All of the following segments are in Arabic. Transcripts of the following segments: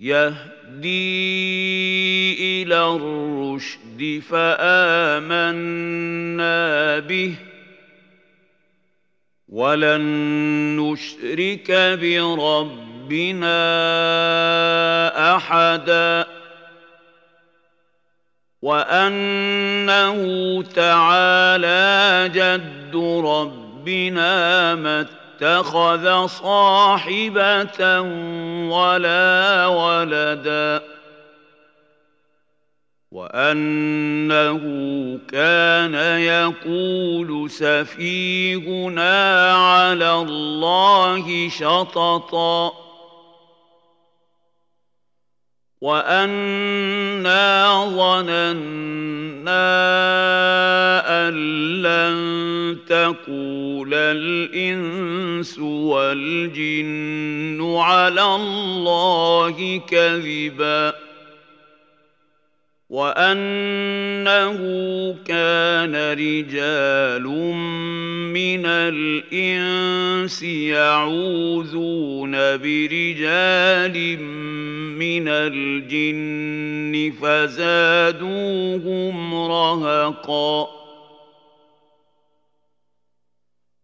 يهدي إلى الرشد فآمنا به ولن نشرك بربنا أحدا وأنه تعالى جد ربنا ما اتخذ صاحبة ولا ولدا وأنه كان يقول سفيهنا على الله شططا وأنا ظننا تقول الإنس والجن على الله كذبا وأنه كان رجال من الإنس يعوذون برجال من الجن فزادوهم رهقا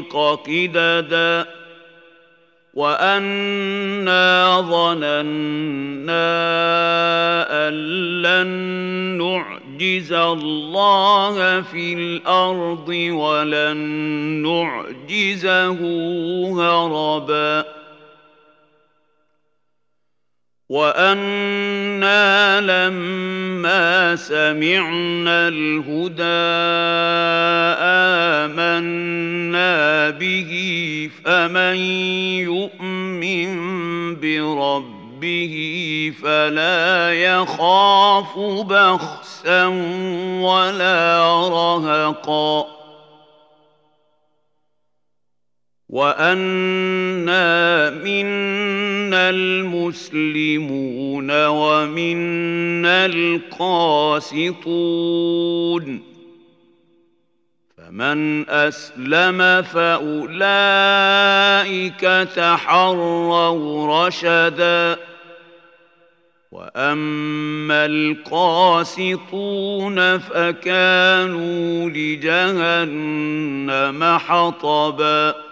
قددا وأنا ظننا أن لن نعجز الله في الأرض ولن نعجزه هربا وأنا لما سمعنا الهدى امنا به فمن يؤمن بربه فلا يخاف بخسا ولا رهقا وانا منا المسلمون ومنا القاسطون فمن اسلم فاولئك تحروا رشدا واما القاسطون فكانوا لجهنم حطبا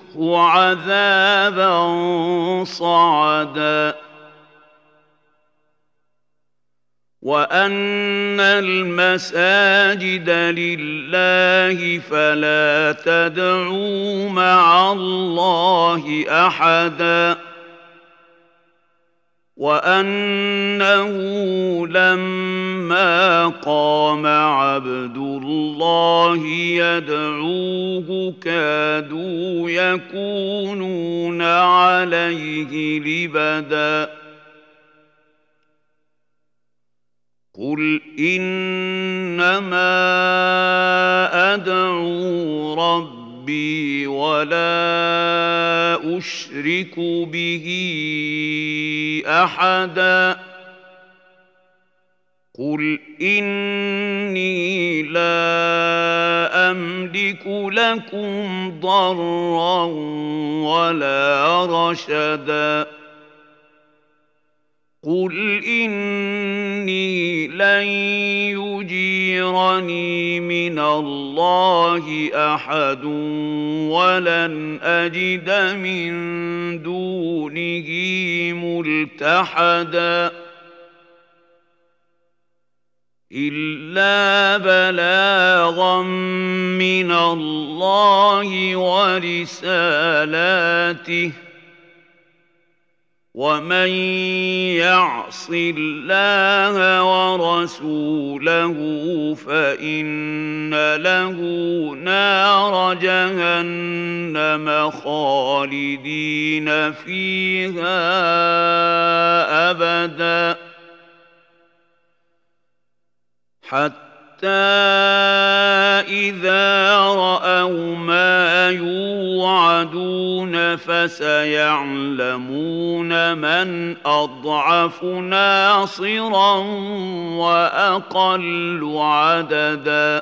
عذابا صعدا. وأن المساجد لله فلا تدعوا مع الله أحدا. وأنه لما قام عبد الله يدعوه كادوا يكونون عليه لبدا. قل إنما أدعو ربي ولا اشرك به احدا قل اني لا املك لكم ضرا ولا رشدا قل اني لن يجيرني من الله احد ولن اجد من دونه ملتحدا الا بلاغا من الله ورسالاته ومن يعص الله ورسوله فان له نار جهنم خالدين فيها ابدا حتى إذا رأوا ما يوعدون فسيعلمون من أضعف ناصرا وأقل عددا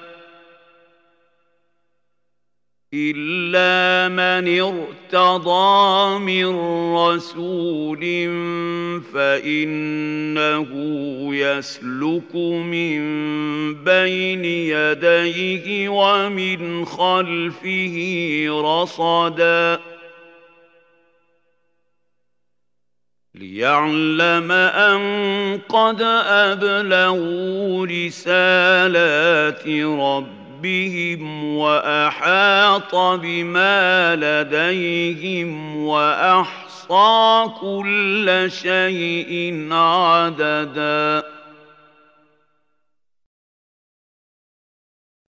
إلا من ارتضى من رسول فإنه يسلك من بين يديه ومن خلفه رصدا ليعلم أن قد أبلغوا رسالات ربهم ربهم واحاط بما لديهم واحصى كل شيء عددا